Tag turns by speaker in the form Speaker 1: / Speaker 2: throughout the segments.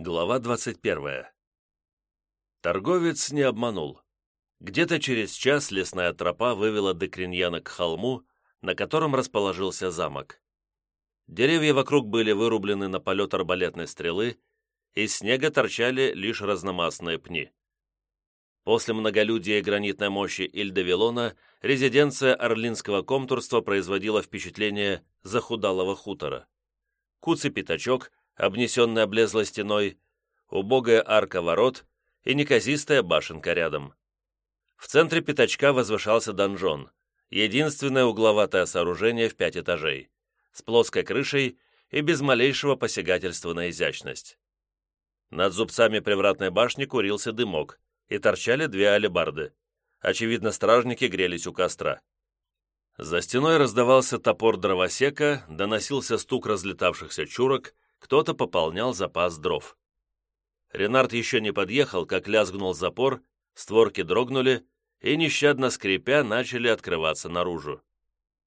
Speaker 1: Глава 21. Торговец не обманул. Где-то через час лесная тропа вывела Декриньяна к холму, на котором расположился замок. Деревья вокруг были вырублены на полет арбалетной стрелы, из снега торчали лишь разномастные пни. После многолюдия и гранитной мощи Ильдевилона резиденция Орлинского комтурства производила впечатление захудалого хутора. Куцый пятачок, обнесенный облезлой стеной, убогая арка ворот и неказистая башенка рядом. В центре пятачка возвышался донжон, единственное угловатое сооружение в пять этажей, с плоской крышей и без малейшего посягательства на изящность. Над зубцами привратной башни курился дымок, и торчали две алебарды. Очевидно, стражники грелись у костра. За стеной раздавался топор дровосека, доносился стук разлетавшихся чурок, кто-то пополнял запас дров. Ренард еще не подъехал, как лязгнул запор, створки дрогнули и, нещадно скрипя, начали открываться наружу.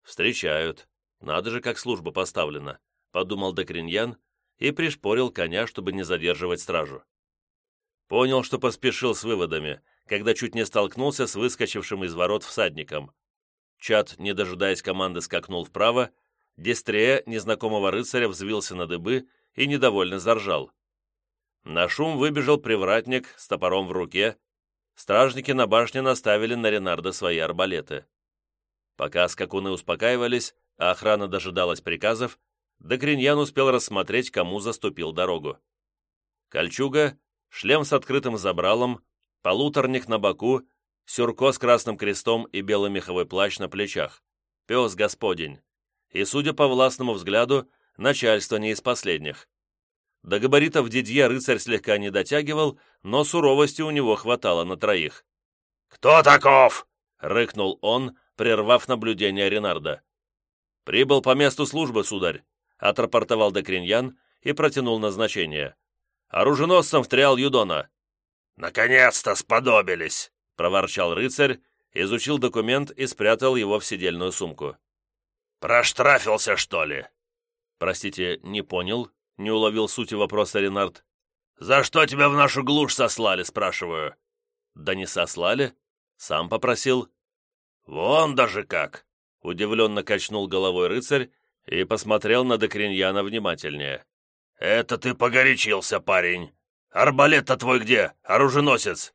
Speaker 1: «Встречают. Надо же, как служба поставлена», — подумал Декриньян и пришпорил коня, чтобы не задерживать стражу. Понял, что поспешил с выводами, когда чуть не столкнулся с выскочившим из ворот всадником. Чат, не дожидаясь команды, скакнул вправо, Дестрея незнакомого рыцаря взвился на дыбы и недовольно заржал. На шум выбежал привратник с топором в руке. Стражники на башне наставили на Ренарда свои арбалеты. Пока скакуны успокаивались, а охрана дожидалась приказов, Докриньян успел рассмотреть, кому заступил дорогу. Кольчуга, шлем с открытым забралом, полуторник на боку, сюрко с красным крестом и белый меховой плащ на плечах. Пес господень. И, судя по властному взгляду, начальство не из последних. До габаритов Дидье рыцарь слегка не дотягивал, но суровости у него хватало на троих.
Speaker 2: «Кто таков?»
Speaker 1: — рыкнул он, прервав наблюдение Ренарда. «Прибыл по месту службы, сударь», — отрапортовал Декриньян и протянул назначение. «Оруженосцем в триал Юдона».
Speaker 2: «Наконец-то сподобились!» — проворчал рыцарь,
Speaker 1: изучил документ и спрятал его в сидельную сумку.
Speaker 2: «Проштрафился, что ли?»
Speaker 1: «Простите, не понял?» — не уловил сути вопроса Ренард.
Speaker 2: «За что тебя в нашу глушь сослали?» — спрашиваю.
Speaker 1: «Да не сослали. Сам попросил».
Speaker 2: «Вон даже как!»
Speaker 1: — удивленно качнул головой рыцарь и посмотрел на Декриньяна внимательнее.
Speaker 2: «Это ты погорячился, парень! Арбалет-то твой где, оруженосец?»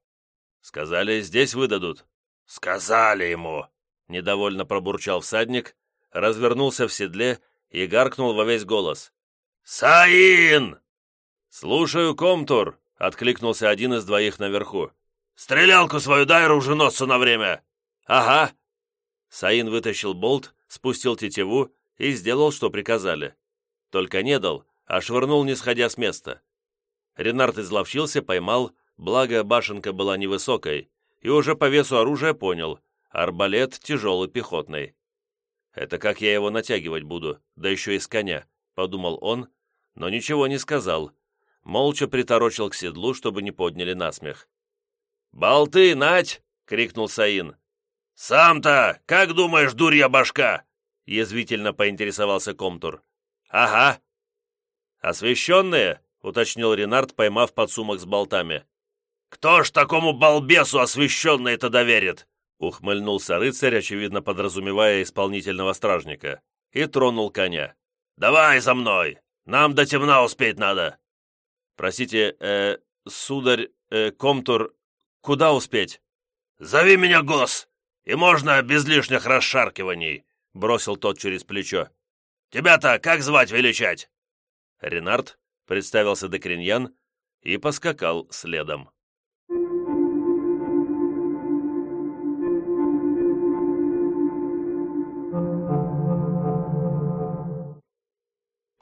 Speaker 1: «Сказали, здесь выдадут».
Speaker 2: «Сказали ему!»
Speaker 1: — недовольно пробурчал всадник, развернулся в седле и гаркнул во весь голос.
Speaker 2: «Саин!»
Speaker 1: «Слушаю, комтур!» — откликнулся один из двоих наверху.
Speaker 2: «Стрелялку свою дай оруженосцу на время!»
Speaker 1: «Ага!» Саин вытащил болт, спустил тетиву и сделал, что приказали. Только не дал, а швырнул, не сходя с места. Ренард изловчился, поймал, благо башенка была невысокой, и уже по весу оружия понял — арбалет тяжелый пехотный. «Это как я его натягивать буду, да еще и с коня», — подумал он, но ничего не сказал. Молча приторочил к седлу, чтобы не подняли насмех.
Speaker 2: «Болты, нать!» — крикнул Саин. «Сам-то, как думаешь, дурья башка?» — язвительно поинтересовался Комтур.
Speaker 1: «Ага». «Освященные?» — уточнил Ренард, поймав подсумок с болтами.
Speaker 2: «Кто ж такому балбесу освященные-то доверит?»
Speaker 1: Ухмыльнулся рыцарь, очевидно подразумевая исполнительного стражника, и тронул коня.
Speaker 2: «Давай за мной! Нам до темна успеть надо!»
Speaker 1: «Простите, э, сударь, э, комтур, куда успеть?»
Speaker 2: «Зови меня Гос, и можно без лишних расшаркиваний», — бросил тот через плечо. «Тебя-то как звать величать?»
Speaker 1: Ренард представился Декриньян и поскакал следом.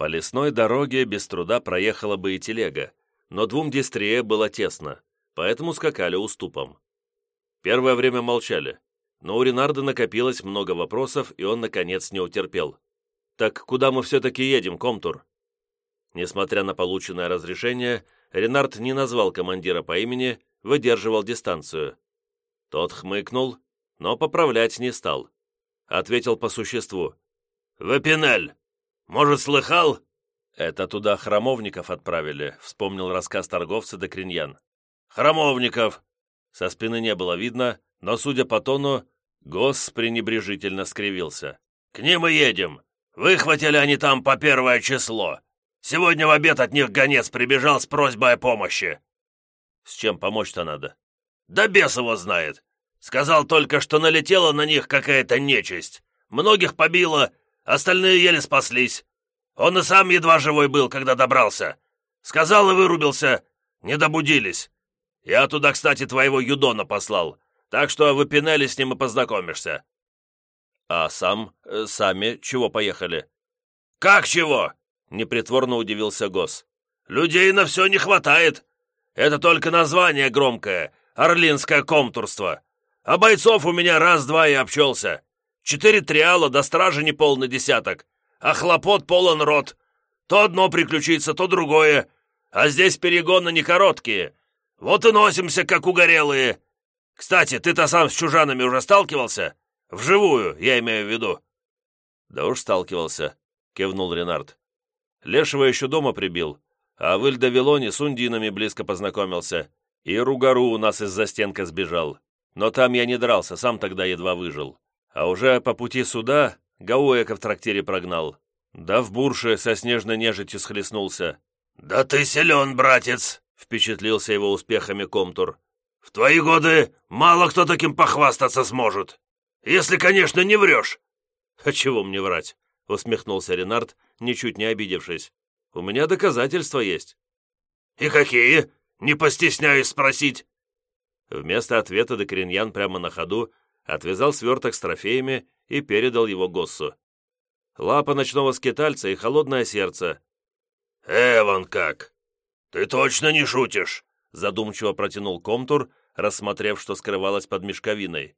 Speaker 1: По лесной дороге без труда проехала бы и телега, но двум дистрие было тесно, поэтому скакали уступом. Первое время молчали, но у Ренарда накопилось много вопросов, и он, наконец, не утерпел. «Так куда мы все-таки едем, Комтур?» Несмотря на полученное разрешение, Ренард не назвал командира по имени, выдерживал дистанцию. Тот хмыкнул, но поправлять не стал. Ответил по существу.
Speaker 2: «В Эпинель! Может, слыхал?
Speaker 1: «Это туда храмовников отправили», — вспомнил рассказ торговца Докриньян.
Speaker 2: «Храмовников!»
Speaker 1: Со спины не было видно, но, судя по тону, Гос пренебрежительно скривился.
Speaker 2: «К ним и едем. Выхватили они там по первое число. Сегодня в обед от них гонец прибежал с просьбой о помощи».
Speaker 1: «С чем помочь-то надо?»
Speaker 2: «Да бес его знает. Сказал только, что налетела на них какая-то нечисть. Многих побило, остальные еле спаслись. Он и сам едва живой был, когда добрался. Сказал и вырубился. Не добудились. Я туда, кстати, твоего Юдона послал, так что в Эпинеле с ним и познакомишься».
Speaker 1: «А сам, э, сами чего поехали?»
Speaker 2: «Как чего?»
Speaker 1: — непритворно удивился Гос.
Speaker 2: «Людей на все не хватает. Это только название громкое, Орлинское комтурство. А бойцов у меня раз-два и обчелся. Четыре триала до стражи неполный десяток а хлопот полон рот. То одно приключится, то другое, а здесь перегоны не короткие. Вот и носимся, как угорелые. Кстати, ты-то сам с чужанами уже сталкивался? Вживую, я имею в виду».
Speaker 1: «Да уж сталкивался», — кивнул Ренард. «Лешего еще дома прибил, а в Ильдавилоне с ундинами близко познакомился, и Ругару у нас из-за стенка сбежал. Но там я не дрался, сам тогда едва выжил. А уже по пути сюда Гауэка в трактире прогнал. Да в бурше со снежной нежитью схлестнулся.
Speaker 2: «Да ты силен, братец!» — впечатлился его успехами Комтур. «В твои годы мало кто таким похвастаться сможет. Если, конечно, не врешь».
Speaker 1: «А чего мне врать?» — усмехнулся Ренард, ничуть не обидевшись. «У меня доказательства есть».
Speaker 2: «И какие? Не постесняюсь спросить».
Speaker 1: Вместо ответа Докриньян прямо на ходу отвязал сверток с трофеями и передал его Госсу. Лапа ночного скитальца и холодное сердце.
Speaker 2: «Эван как! Ты точно не шутишь?»
Speaker 1: задумчиво протянул Комтур, рассмотрев, что скрывалось под мешковиной.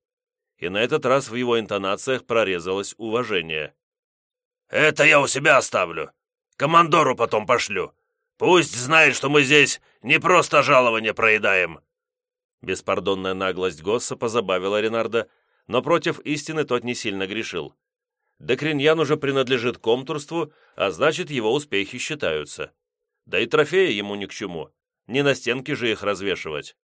Speaker 1: И на этот раз в его интонациях прорезалось уважение.
Speaker 2: «Это я у себя оставлю. Командору потом пошлю. Пусть знает, что мы здесь не просто жалование проедаем».
Speaker 1: Беспардонная наглость Госса позабавила Ренарда, но против истины тот не сильно грешил. Декриньян уже принадлежит комтурству, а значит, его успехи считаются. Да и трофеи ему ни к чему, не на стенке же их развешивать.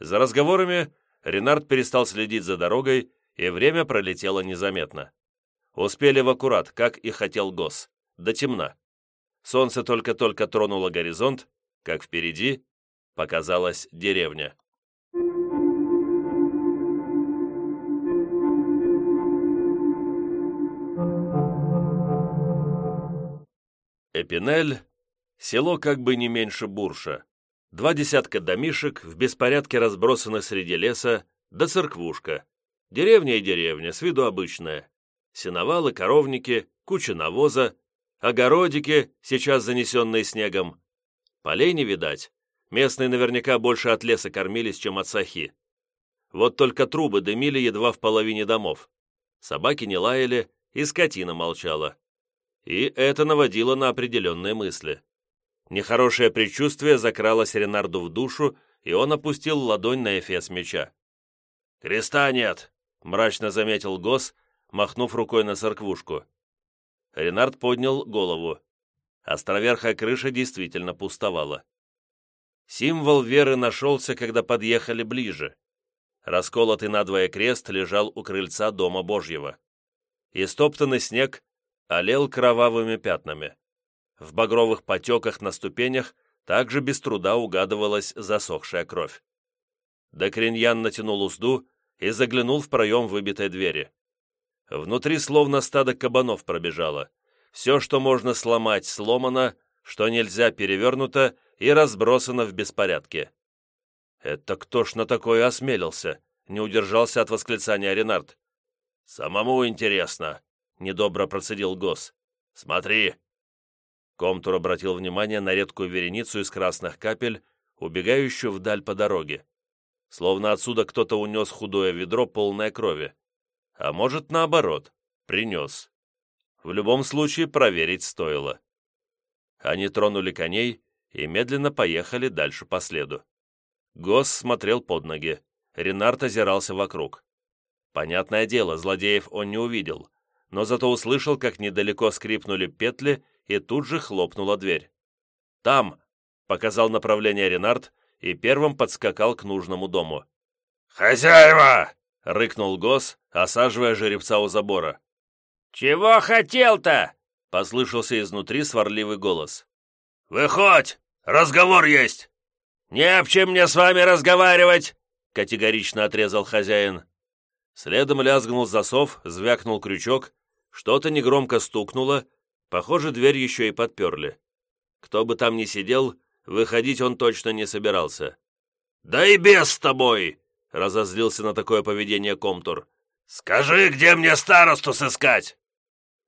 Speaker 1: За разговорами Ренард перестал следить за дорогой, и время пролетело незаметно. Успели в аккурат, как и хотел Гос, до темна. Солнце только-только тронуло горизонт, как впереди показалась деревня. Эпинель — село как бы не меньше Бурша. Два десятка домишек в беспорядке разбросаны среди леса, да церквушка. Деревня и деревня, с виду обычная. Сеновалы, коровники, куча навоза, огородики, сейчас занесенные снегом. Полей не видать. Местные наверняка больше от леса кормились, чем от сахи. Вот только трубы дымили едва в половине домов. Собаки не лаяли, и скотина молчала и это наводило на определенные мысли. Нехорошее предчувствие закралось Ренарду в душу, и он опустил ладонь на эфес меча.
Speaker 2: «Креста нет», — мрачно заметил Гос, махнув рукой на церквушку.
Speaker 1: Ренард поднял голову. Островерхая крыша действительно пустовала. Символ веры нашелся, когда подъехали ближе. Расколотый надвое крест лежал у крыльца Дома Божьего. Истоптанный снег олел кровавыми пятнами. В багровых потеках на ступенях также без труда угадывалась засохшая кровь. Докриньян натянул узду и заглянул в проем выбитой двери. Внутри словно стадо кабанов пробежало. Все, что можно сломать, сломано, что нельзя, перевернуто и разбросано в беспорядке. «Это кто ж на такое осмелился?» — не удержался от восклицания Ренард.
Speaker 2: «Самому интересно», — недобро процедил Гос. «Смотри!»
Speaker 1: Комтур обратил внимание на редкую вереницу из красных капель, убегающую вдаль по дороге. Словно отсюда кто-то унес худое ведро, полное крови. А может, наоборот, принес. В любом случае, проверить стоило. Они тронули коней и медленно поехали дальше по следу. Гос смотрел под ноги. Ренард озирался вокруг. Понятное дело, злодеев он не увидел, но зато услышал, как недалеко скрипнули петли и тут же хлопнула дверь. «Там!» — показал направление Ренард и первым подскакал к нужному дому.
Speaker 2: «Хозяева!»
Speaker 1: — рыкнул Гос, осаживая жеребца у забора.
Speaker 3: «Чего хотел-то?»
Speaker 1: — послышался изнутри сварливый голос.
Speaker 2: «Выходь! Разговор есть!»
Speaker 3: «Не об чем мне с вами разговаривать!» — категорично отрезал хозяин.
Speaker 1: Следом лязгнул засов, звякнул крючок, что-то негромко стукнуло, похоже, дверь еще и подперли. Кто бы там ни сидел, выходить он точно не собирался.
Speaker 2: «Да и без с тобой!»
Speaker 1: — разозлился на такое поведение Комтур.
Speaker 2: «Скажи, где мне старосту сыскать?»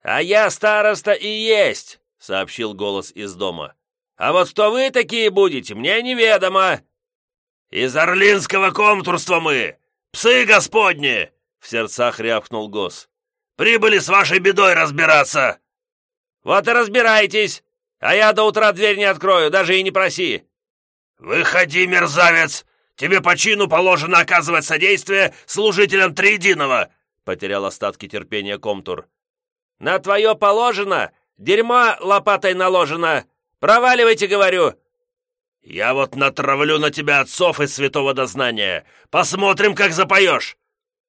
Speaker 3: «А я староста и есть!» — сообщил голос из дома. «А вот кто вы такие будете, мне неведомо!»
Speaker 2: «Из Орлинского комтурства мы! Псы господни!» — в сердцах рявкнул Гос. «Прибыли с вашей бедой разбираться!»
Speaker 3: «Вот и разбирайтесь! А я до утра дверь не открою, даже и не проси!»
Speaker 2: «Выходи, мерзавец! Тебе по чину положено оказывать содействие служителям Триединого!» Потерял остатки терпения Комтур.
Speaker 3: «На твое положено! Дерьмо лопатой наложено! Проваливайте, говорю!»
Speaker 2: «Я вот натравлю на тебя отцов из святого дознания! Посмотрим, как запоешь!»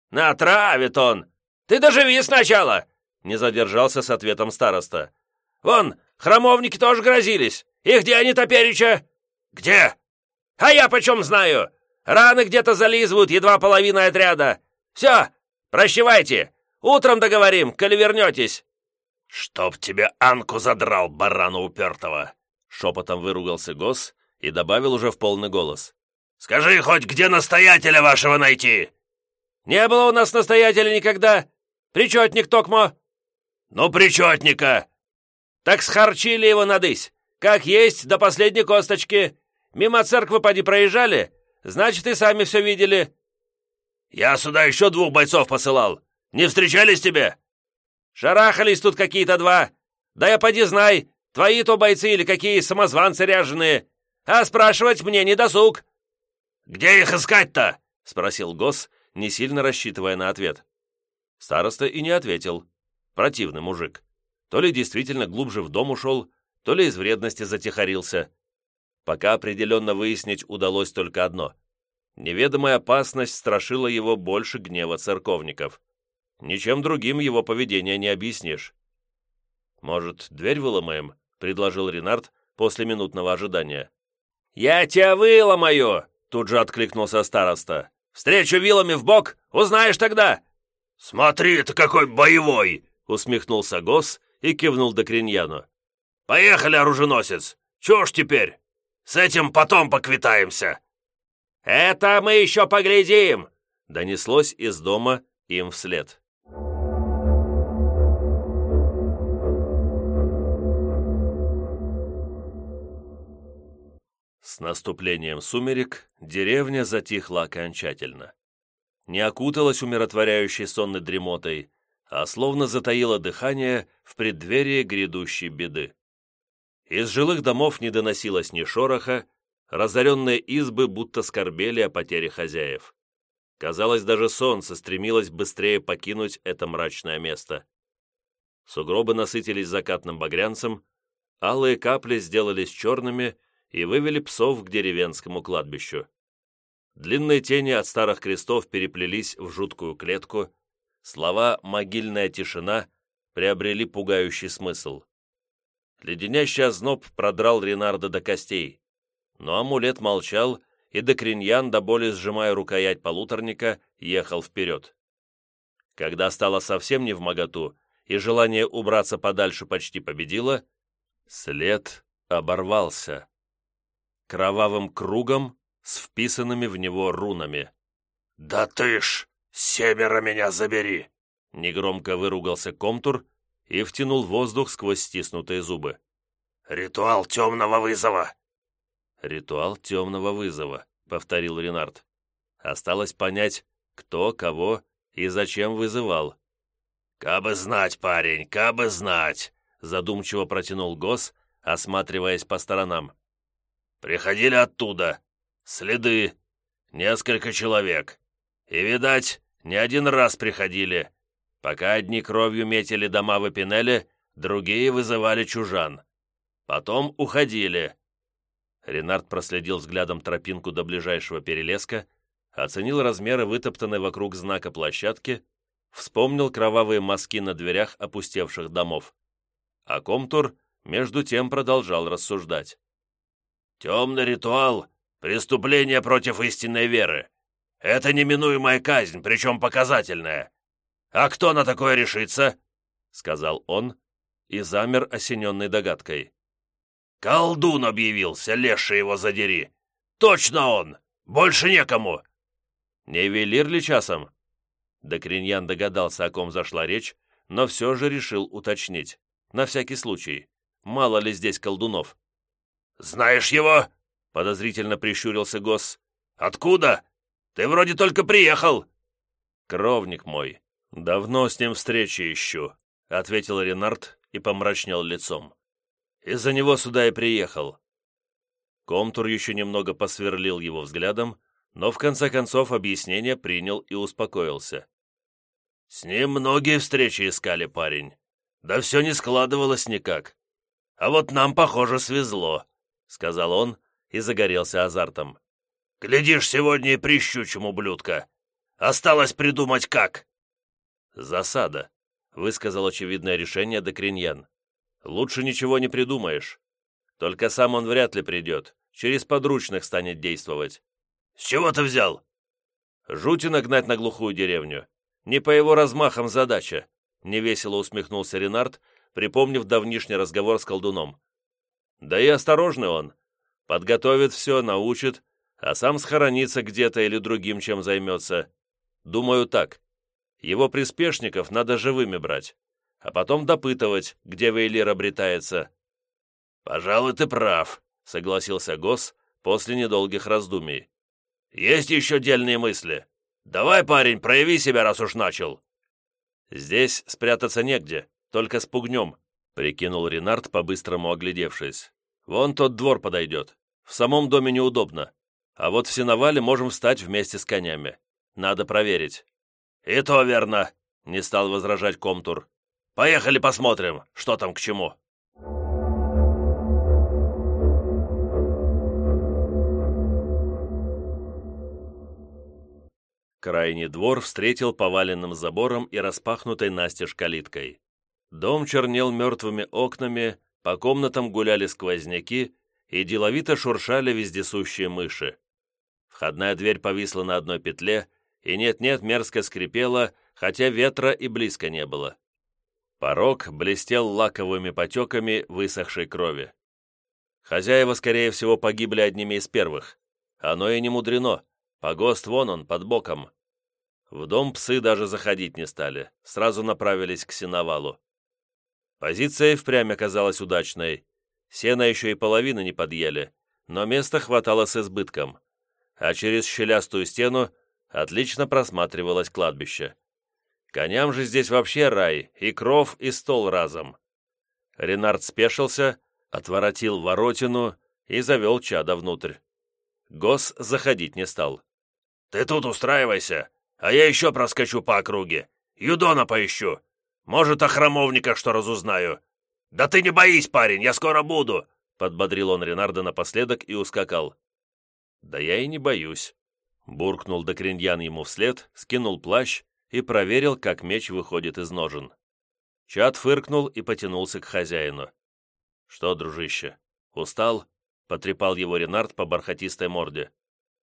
Speaker 3: «Натравит он! Ты доживи сначала!» Не задержался с ответом староста. «Вон, храмовники тоже грозились! И где они топереча?»
Speaker 2: «Где?»
Speaker 3: «А я почем знаю? Раны где-то зализывают, едва половина отряда. Все, прощевайте. Утром договорим, коли вернетесь».
Speaker 2: «Чтоб тебе Анку задрал, барана упертого!»
Speaker 1: Шепотом выругался Гос и добавил уже в полный голос.
Speaker 2: «Скажи хоть, где настоятеля вашего найти?»
Speaker 3: «Не было у нас настоятеля никогда. Причетник Токмо».
Speaker 2: «Ну, причетника!»
Speaker 3: «Так схарчили его надысь. Как есть, до последней косточки. Мимо церквы поди проезжали, Значит, и сами все видели».
Speaker 2: «Я сюда еще двух бойцов посылал. Не встречались тебе?»
Speaker 3: «Шарахались тут какие-то два. Да я поди знай, твои то бойцы или какие самозванцы ряженые. А спрашивать мне не досуг».
Speaker 2: «Где их искать-то?»
Speaker 1: — спросил Гос, не сильно рассчитывая на ответ. Староста и не ответил. Противный мужик. То ли действительно глубже в дом ушел, то ли из вредности затихарился. Пока определенно выяснить удалось только одно. Неведомая опасность страшила его больше гнева церковников. Ничем другим его поведение не объяснишь. «Может, дверь выломаем?» — предложил Ренард после минутного ожидания.
Speaker 3: «Я тебя выломаю!» — тут же откликнулся староста. «Встречу вилами в бок, узнаешь тогда!»
Speaker 2: «Смотри, ты какой боевой!»
Speaker 1: — усмехнулся Гос и кивнул до Криньяну.
Speaker 2: «Поехали, оруженосец! Чего ж теперь?» С этим потом поквитаемся!»
Speaker 3: «Это мы еще поглядим!»
Speaker 1: Донеслось из дома им вслед. С наступлением сумерек деревня затихла окончательно. Не окуталась умиротворяющей сонной дремотой, а словно затаила дыхание в преддверии грядущей беды. Из жилых домов не доносилось ни шороха, разоренные избы будто скорбели о потере хозяев. Казалось, даже солнце стремилось быстрее покинуть это мрачное место. Сугробы насытились закатным багрянцем, алые капли сделались черными и вывели псов к деревенскому кладбищу. Длинные тени от старых крестов переплелись в жуткую клетку, слова «могильная тишина» приобрели пугающий смысл. Леденящий озноб продрал Ренарда до костей. Но амулет молчал, и Декриньян, до боли сжимая рукоять полуторника, ехал вперед. Когда стало совсем не в моготу, и желание убраться подальше почти победило, след оборвался. Кровавым кругом с вписанными в него рунами.
Speaker 2: «Да ты ж, семеро меня забери!»
Speaker 1: Негромко выругался Комтур и втянул воздух сквозь стиснутые зубы.
Speaker 2: «Ритуал темного вызова!»
Speaker 1: «Ритуал темного вызова», — повторил Ренард. Осталось понять, кто, кого и зачем вызывал.
Speaker 2: «Кабы знать, парень, кабы знать!» — задумчиво протянул Гос, осматриваясь по сторонам. «Приходили оттуда. Следы. Несколько человек. И, видать, не один раз приходили. Пока одни кровью метили дома в Эпинеле, другие вызывали чужан. Потом уходили».
Speaker 1: Ренард проследил взглядом тропинку до ближайшего перелеска, оценил размеры вытоптанной вокруг знака площадки, вспомнил кровавые мазки на дверях опустевших домов. А Комтур, между тем, продолжал рассуждать.
Speaker 2: «Темный ритуал — преступление против истинной веры. Это неминуемая казнь, причем показательная. А кто на такое решится?» — сказал он и замер, осененной догадкой. «Колдун объявился, леший его задери! Точно он! Больше некому!»
Speaker 1: «Не велир ли часом?» Докриньян догадался, о ком зашла речь, но все же решил уточнить. На всякий случай. Мало ли здесь колдунов.
Speaker 2: «Знаешь его?» — подозрительно прищурился Гос. «Откуда? Ты вроде только приехал».
Speaker 1: «Кровник мой. Давно с ним встречи ищу», — ответил Ренард и помрачнел лицом. Из-за него сюда и приехал». Комтур еще немного посверлил его взглядом, но в конце концов объяснение принял и успокоился.
Speaker 2: «С ним многие встречи искали, парень. Да все не складывалось никак. А вот нам, похоже, свезло», — сказал он и загорелся азартом. «Глядишь, сегодня и прищучим ублюдка. Осталось придумать как».
Speaker 1: «Засада», — высказал очевидное решение Докриньян. Лучше ничего не придумаешь. Только сам он вряд ли придет, через подручных станет действовать.
Speaker 2: С чего ты взял?
Speaker 1: Жути нагнать на глухую деревню. Не по его размахам задача, невесело усмехнулся Ренард, припомнив давнишний разговор с колдуном. Да и осторожный он. Подготовит все, научит, а сам схоронится где-то или другим чем займется. Думаю так. Его приспешников надо живыми брать а потом допытывать, где Вейлир обретается».
Speaker 2: «Пожалуй, ты прав», — согласился Гос после недолгих раздумий. «Есть еще дельные мысли. Давай, парень, прояви себя, раз уж начал».
Speaker 1: «Здесь спрятаться негде, только спугнем», — прикинул Ренард, по-быстрому оглядевшись. «Вон тот двор подойдет. В самом доме неудобно. А вот в сеновале можем встать вместе с конями. Надо проверить».
Speaker 2: «И то верно», — не стал возражать Комтур. Поехали посмотрим, что там к чему».
Speaker 1: Крайний двор встретил поваленным забором и распахнутой настежь калиткой. Дом чернел мертвыми окнами, по комнатам гуляли сквозняки и деловито шуршали вездесущие мыши. Входная дверь повисла на одной петле, и нет-нет мерзко скрипела, хотя ветра и близко не было. Порог блестел лаковыми потеками высохшей крови. Хозяева, скорее всего, погибли одними из первых. Оно и не мудрено. Погост вон он, под боком. В дом псы даже заходить не стали, сразу направились к сеновалу. Позиция впрямь оказалась удачной. Сена еще и половины не подъели, но места хватало с избытком. А через щелястую стену отлично просматривалось кладбище. Коням же здесь вообще рай, и кров, и стол разом. Ренард спешился, отворотил воротину и завел чада внутрь. Гос заходить не стал.
Speaker 2: «Ты тут устраивайся, а я еще проскочу по округе. Юдона поищу. Может, о храмовниках что разузнаю. Да ты не боись, парень, я скоро буду!»
Speaker 1: Подбодрил он Ренарда напоследок и ускакал. «Да я и не боюсь», — буркнул Докриньян ему вслед, скинул плащ и проверил, как меч выходит из ножен. Чат фыркнул и потянулся к хозяину. «Что, дружище, устал?» — потрепал его Ренард по бархатистой морде.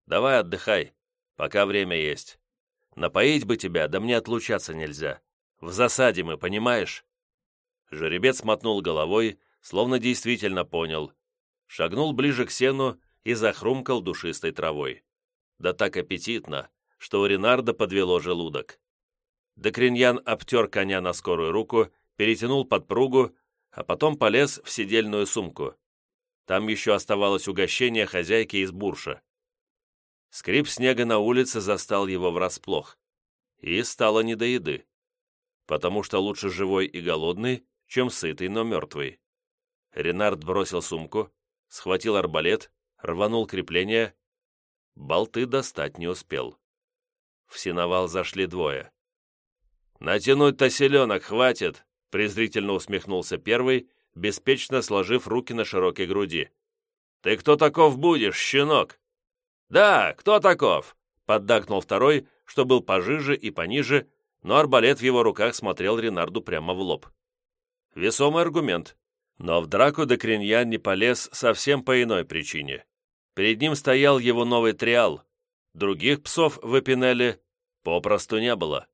Speaker 1: «Давай отдыхай, пока время есть. Напоить бы тебя, да мне отлучаться нельзя. В засаде мы, понимаешь?» Жеребец мотнул головой, словно действительно понял. Шагнул ближе к сену и захрумкал душистой травой. Да так аппетитно, что у Ренарда подвело желудок. Докриньян обтер коня на скорую руку, перетянул подпругу, а потом полез в сидельную сумку. Там еще оставалось угощение хозяйки из бурша. Скрип снега на улице застал его врасплох. И стало не до еды. Потому что лучше живой и голодный, чем сытый, но мертвый. Ренард бросил сумку, схватил арбалет, рванул крепление. Болты достать не успел. В сеновал зашли двое. «Натянуть-то селенок хватит», — презрительно усмехнулся первый, беспечно сложив руки на широкой груди. «Ты кто таков будешь, щенок?» «Да, кто таков?» — поддакнул второй, что был пожиже и пониже, но арбалет в его руках смотрел Ренарду прямо в лоб. Весомый аргумент, но в драку Декриньян не полез совсем по иной причине. Перед ним стоял его новый триал. Других псов в Эпинеле попросту не было.